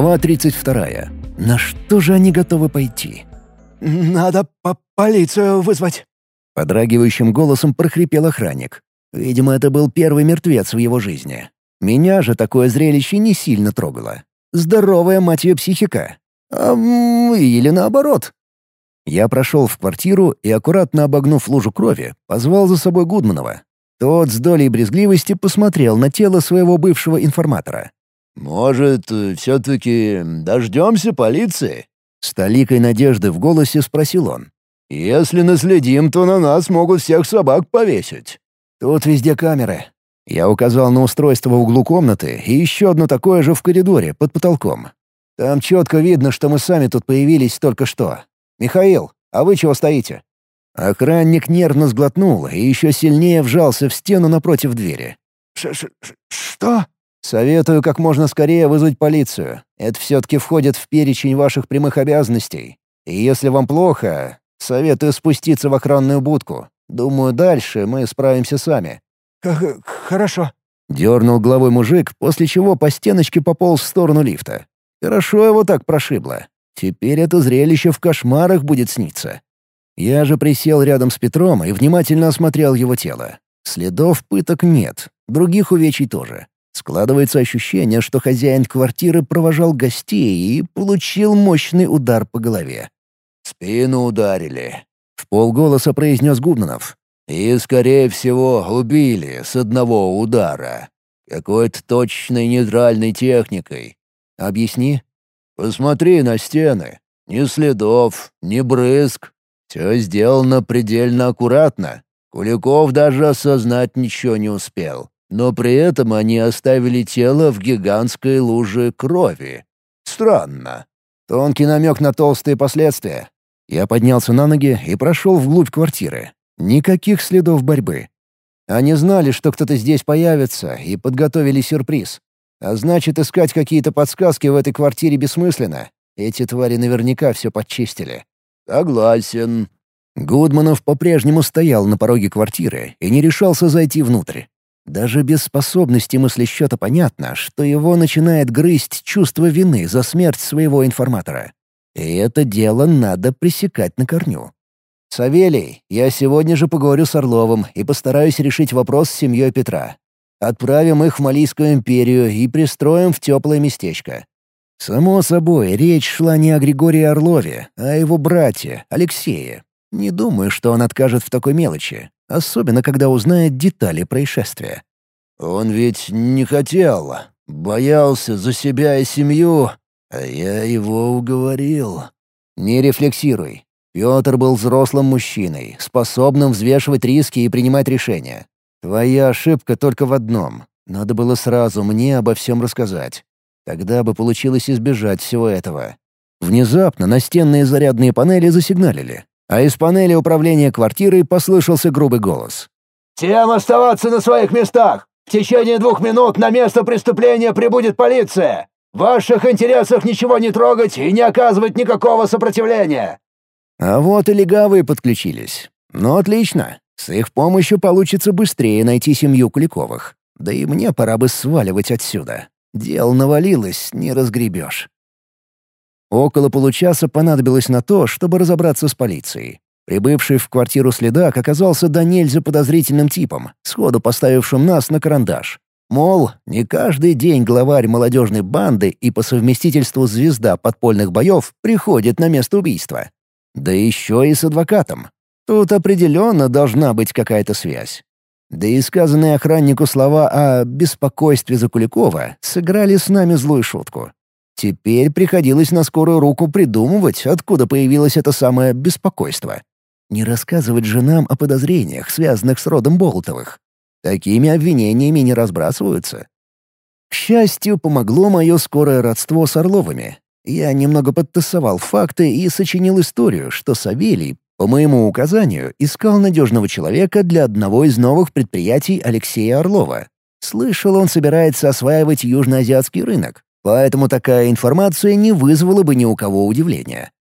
Глава 32. На что же они готовы пойти? «Надо по полицию вызвать!» Подрагивающим голосом прохрипел охранник. Видимо, это был первый мертвец в его жизни. Меня же такое зрелище не сильно трогало. Здоровая мать ее психика. А, или наоборот. Я прошел в квартиру и, аккуратно обогнув лужу крови, позвал за собой Гудманова. Тот с долей брезгливости посмотрел на тело своего бывшего информатора. «Может, все-таки дождемся полиции?» С толикой надежды в голосе спросил он. «Если наследим, то на нас могут всех собак повесить». «Тут везде камеры». Я указал на устройство в углу комнаты и еще одно такое же в коридоре, под потолком. Там четко видно, что мы сами тут появились только что. Михаил, а вы чего стоите?» Охранник нервно сглотнул и еще сильнее вжался в стену напротив двери. Ш -ш «Что?» «Советую как можно скорее вызвать полицию. Это все-таки входит в перечень ваших прямых обязанностей. И если вам плохо, советую спуститься в охранную будку. Думаю, дальше мы справимся сами». Х «Хорошо». Дернул головой мужик, после чего по стеночке пополз в сторону лифта. Хорошо его так прошибло. Теперь это зрелище в кошмарах будет сниться. Я же присел рядом с Петром и внимательно осмотрел его тело. Следов пыток нет, других увечий тоже. Складывается ощущение, что хозяин квартиры провожал гостей и получил мощный удар по голове. «Спину ударили», — в полголоса произнес Губнанов. «И, скорее всего, убили с одного удара. Какой-то точной нейтральной техникой. Объясни». «Посмотри на стены. Ни следов, ни брызг. Все сделано предельно аккуратно. Куликов даже осознать ничего не успел. Но при этом они оставили тело в гигантской луже крови. Странно. Тонкий намек на толстые последствия. Я поднялся на ноги и прошел вглубь квартиры. Никаких следов борьбы. Они знали, что кто-то здесь появится, и подготовили сюрприз. А значит, искать какие-то подсказки в этой квартире бессмысленно. Эти твари наверняка все подчистили. «Согласен». Гудманов по-прежнему стоял на пороге квартиры и не решался зайти внутрь. Даже без способности мыслесчета понятно, что его начинает грызть чувство вины за смерть своего информатора. И это дело надо пресекать на корню. «Савелий, я сегодня же поговорю с Орловым и постараюсь решить вопрос с семьей Петра. Отправим их в Малийскую империю и пристроим в теплое местечко. Само собой, речь шла не о Григории Орлове, а о его брате, Алексее. Не думаю, что он откажет в такой мелочи, особенно когда узнает детали происшествия. «Он ведь не хотел, боялся за себя и семью, а я его уговорил». «Не рефлексируй. Петр был взрослым мужчиной, способным взвешивать риски и принимать решения. Твоя ошибка только в одном. Надо было сразу мне обо всем рассказать. Тогда бы получилось избежать всего этого. Внезапно настенные зарядные панели засигналили, а из панели управления квартирой послышался грубый голос. «Всем оставаться на своих местах! В течение двух минут на место преступления прибудет полиция! В ваших интересах ничего не трогать и не оказывать никакого сопротивления!» А вот и легавые подключились. Ну, отлично. С их помощью получится быстрее найти семью Куликовых. Да и мне пора бы сваливать отсюда. Дел навалилось, не разгребешь. Около получаса понадобилось на то, чтобы разобраться с полицией. Прибывший в квартиру следак оказался до нельзя подозрительным типом, сходу поставившим нас на карандаш. Мол, не каждый день главарь молодежной банды и по совместительству звезда подпольных боев приходит на место убийства. Да еще и с адвокатом. Тут определенно должна быть какая-то связь. Да и сказанные охраннику слова о беспокойстве за Куликова сыграли с нами злую шутку. Теперь приходилось на скорую руку придумывать, откуда появилось это самое беспокойство. Не рассказывать женам о подозрениях, связанных с родом Болтовых. Такими обвинениями не разбрасываются. К счастью, помогло мое скорое родство с Орловыми. Я немного подтасовал факты и сочинил историю, что Савелий по моему указанию, искал надежного человека для одного из новых предприятий Алексея Орлова. Слышал, он собирается осваивать южноазиатский рынок, поэтому такая информация не вызвала бы ни у кого удивления.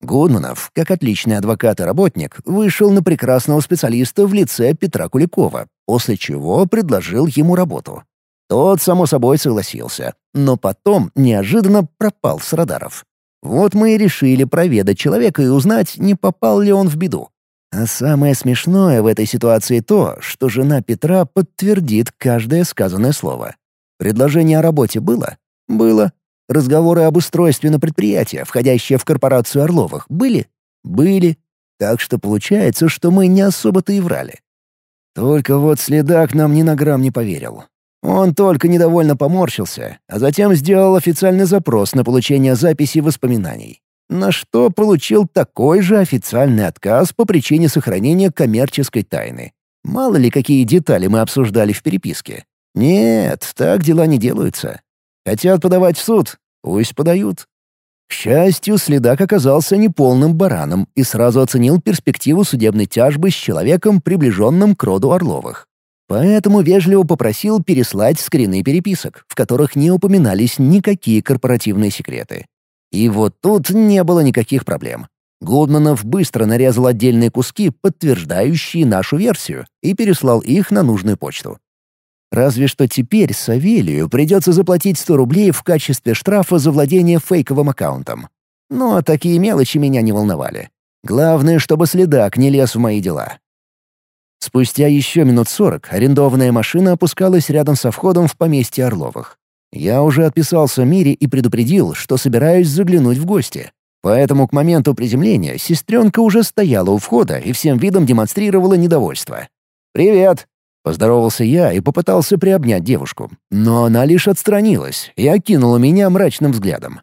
Гудманов, как отличный адвокат и работник, вышел на прекрасного специалиста в лице Петра Куликова, после чего предложил ему работу. Тот, само собой, согласился, но потом неожиданно пропал с радаров. Вот мы и решили проведать человека и узнать, не попал ли он в беду. А самое смешное в этой ситуации то, что жена Петра подтвердит каждое сказанное слово. Предложение о работе было? Было. Разговоры об устройстве на предприятие, входящее в корпорацию Орловых, были? Были. Так что получается, что мы не особо-то и врали. Только вот следак нам ни на грамм не поверил. Он только недовольно поморщился, а затем сделал официальный запрос на получение записи воспоминаний. На что получил такой же официальный отказ по причине сохранения коммерческой тайны. Мало ли, какие детали мы обсуждали в переписке. Нет, так дела не делаются. Хотят подавать в суд? Пусть подают. К счастью, следак оказался неполным бараном и сразу оценил перспективу судебной тяжбы с человеком, приближенным к роду Орловых. Поэтому вежливо попросил переслать скрины переписок, в которых не упоминались никакие корпоративные секреты. И вот тут не было никаких проблем. Гудманов быстро нарезал отдельные куски, подтверждающие нашу версию, и переслал их на нужную почту. Разве что теперь Савелию придется заплатить 100 рублей в качестве штрафа за владение фейковым аккаунтом. Но такие мелочи меня не волновали. Главное, чтобы следак не лез в мои дела. Спустя еще минут сорок арендованная машина опускалась рядом со входом в поместье Орловых. Я уже отписался Мире и предупредил, что собираюсь заглянуть в гости. Поэтому к моменту приземления сестренка уже стояла у входа и всем видом демонстрировала недовольство. «Привет!» Поздоровался я и попытался приобнять девушку, но она лишь отстранилась и окинула меня мрачным взглядом.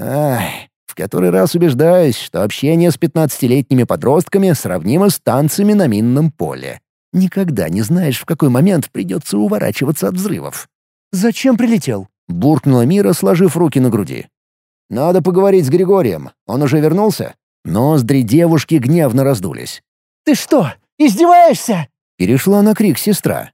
Ай, в который раз убеждаюсь, что общение с пятнадцатилетними подростками сравнимо с танцами на минном поле. Никогда не знаешь, в какой момент придется уворачиваться от взрывов. «Зачем прилетел?» — буркнула Мира, сложив руки на груди. «Надо поговорить с Григорием. Он уже вернулся?» Ноздри девушки гневно раздулись. «Ты что, издеваешься?» Перешла на крик сестра.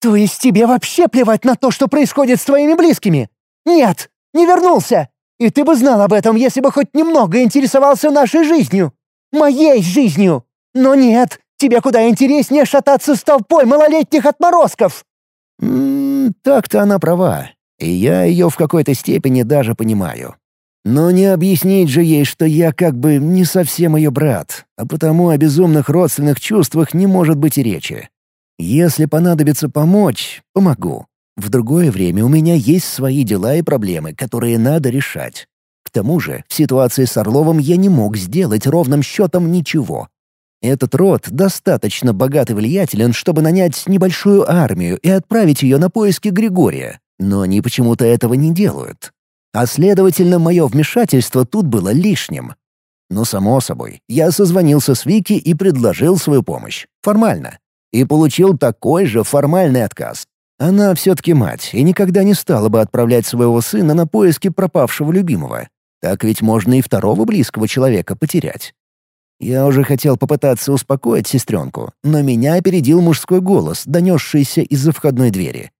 «То есть тебе вообще плевать на то, что происходит с твоими близкими? Нет, не вернулся! И ты бы знал об этом, если бы хоть немного интересовался нашей жизнью. Моей жизнью! Но нет, тебе куда интереснее шататься с толпой малолетних отморозков!» «М-м, так-то она права, и я ее в какой-то степени даже понимаю. Но не объяснить же ей, что я как бы не совсем ее брат, а потому о безумных родственных чувствах не может быть и речи. Если понадобится помочь, помогу. В другое время у меня есть свои дела и проблемы, которые надо решать. К тому же, в ситуации с Орловым я не мог сделать ровным счетом ничего. Этот род достаточно богат и влиятелен, чтобы нанять небольшую армию и отправить ее на поиски Григория, но они почему-то этого не делают. А следовательно, мое вмешательство тут было лишним. Но, само собой, я созвонился с Вики и предложил свою помощь. Формально. И получил такой же формальный отказ. Она все-таки мать и никогда не стала бы отправлять своего сына на поиски пропавшего любимого. Так ведь можно и второго близкого человека потерять. Я уже хотел попытаться успокоить сестренку, но меня опередил мужской голос, донесшийся из-за входной двери.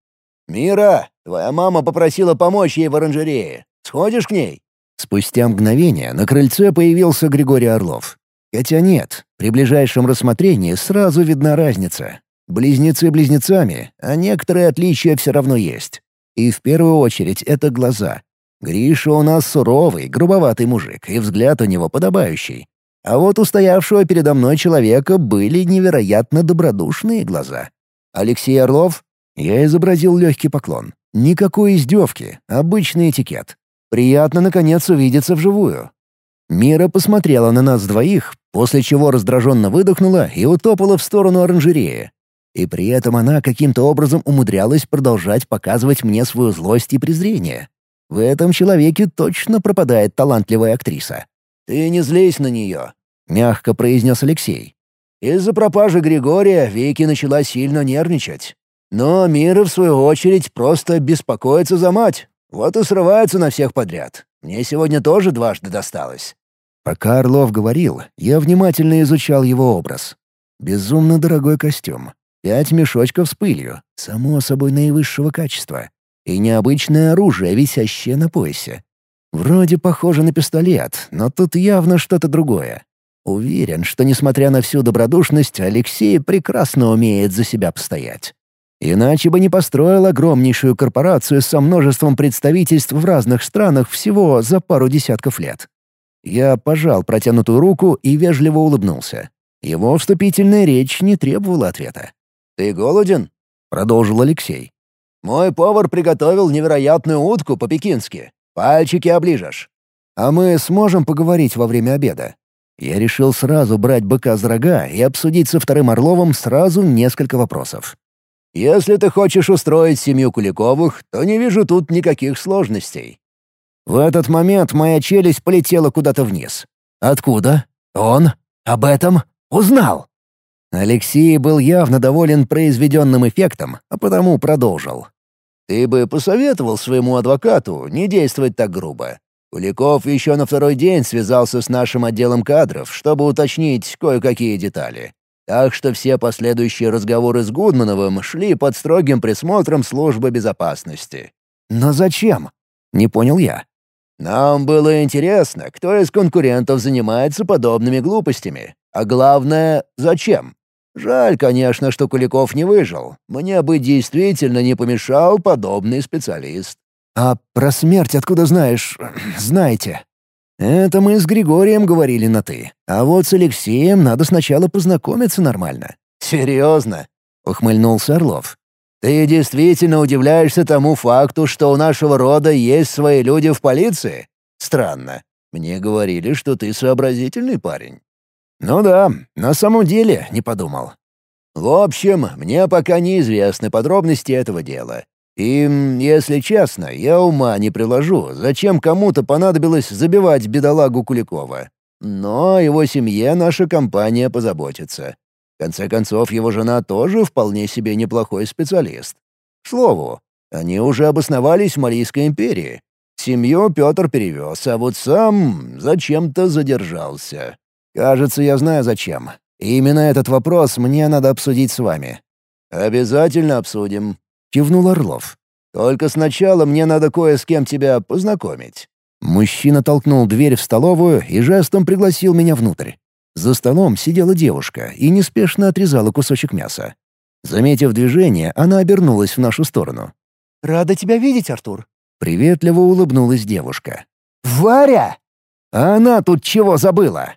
«Мира, твоя мама попросила помочь ей в оранжерее. Сходишь к ней?» Спустя мгновение на крыльце появился Григорий Орлов. Хотя нет, при ближайшем рассмотрении сразу видна разница. Близнецы близнецами, а некоторые отличия все равно есть. И в первую очередь это глаза. Гриша у нас суровый, грубоватый мужик, и взгляд у него подобающий. А вот у стоявшего передо мной человека были невероятно добродушные глаза. Алексей Орлов я изобразил легкий поклон. Никакой издевки, обычный этикет. Приятно, наконец, увидеться вживую. Мира посмотрела на нас двоих, после чего раздраженно выдохнула и утопала в сторону оранжереи. И при этом она каким-то образом умудрялась продолжать показывать мне свою злость и презрение. В этом человеке точно пропадает талантливая актриса. «Ты не злись на нее», — мягко произнес Алексей. Из-за пропажи Григория Вики начала сильно нервничать. Но Мира, в свою очередь, просто беспокоится за мать. Вот и срывается на всех подряд. Мне сегодня тоже дважды досталось». Пока Орлов говорил, я внимательно изучал его образ. Безумно дорогой костюм. Пять мешочков с пылью, само собой наивысшего качества. И необычное оружие, висящее на поясе. Вроде похоже на пистолет, но тут явно что-то другое. Уверен, что, несмотря на всю добродушность, Алексей прекрасно умеет за себя постоять. Иначе бы не построил огромнейшую корпорацию со множеством представительств в разных странах всего за пару десятков лет. Я пожал протянутую руку и вежливо улыбнулся. Его вступительная речь не требовала ответа. «Ты голоден?» — продолжил Алексей. «Мой повар приготовил невероятную утку по-пекински. Пальчики оближешь». «А мы сможем поговорить во время обеда?» Я решил сразу брать быка за рога и обсудить со вторым Орловым сразу несколько вопросов. «Если ты хочешь устроить семью Куликовых, то не вижу тут никаких сложностей». В этот момент моя челюсть полетела куда-то вниз. «Откуда? Он? Об этом? Узнал?» Алексей был явно доволен произведенным эффектом, а потому продолжил. «Ты бы посоветовал своему адвокату не действовать так грубо. Куликов еще на второй день связался с нашим отделом кадров, чтобы уточнить кое-какие детали. Так что все последующие разговоры с Гудмановым шли под строгим присмотром службы безопасности. «Но зачем?» — не понял я. «Нам было интересно, кто из конкурентов занимается подобными глупостями. А главное, зачем? Жаль, конечно, что Куликов не выжил. Мне бы действительно не помешал подобный специалист». «А про смерть откуда знаешь? Знаете?» «Это мы с Григорием говорили на «ты». А вот с Алексеем надо сначала познакомиться нормально». «Серьезно?» — ухмыльнулся Орлов. «Ты действительно удивляешься тому факту, что у нашего рода есть свои люди в полиции? Странно. Мне говорили, что ты сообразительный парень». «Ну да, на самом деле не подумал». «В общем, мне пока неизвестны подробности этого дела. И, если честно, я ума не приложу, зачем кому-то понадобилось забивать бедолагу Куликова. Но его семье наша компания позаботится. В конце концов, его жена тоже вполне себе неплохой специалист. К слову, они уже обосновались в Малийской империи. Семью Петр перевез, а вот сам зачем-то задержался. Кажется, я знаю зачем. И именно этот вопрос мне надо обсудить с вами. Обязательно обсудим кивнул Орлов. «Только сначала мне надо кое с кем тебя познакомить». Мужчина толкнул дверь в столовую и жестом пригласил меня внутрь. За столом сидела девушка и неспешно отрезала кусочек мяса. Заметив движение, она обернулась в нашу сторону. «Рада тебя видеть, Артур». Приветливо улыбнулась девушка. «Варя!» «А она тут чего забыла?»